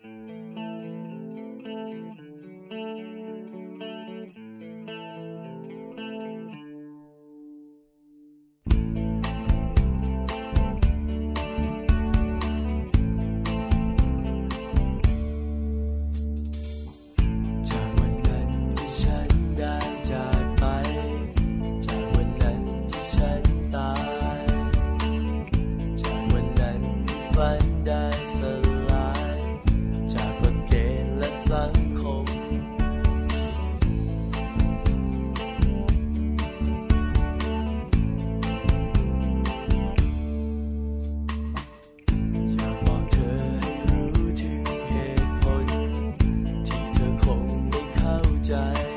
จ ใจ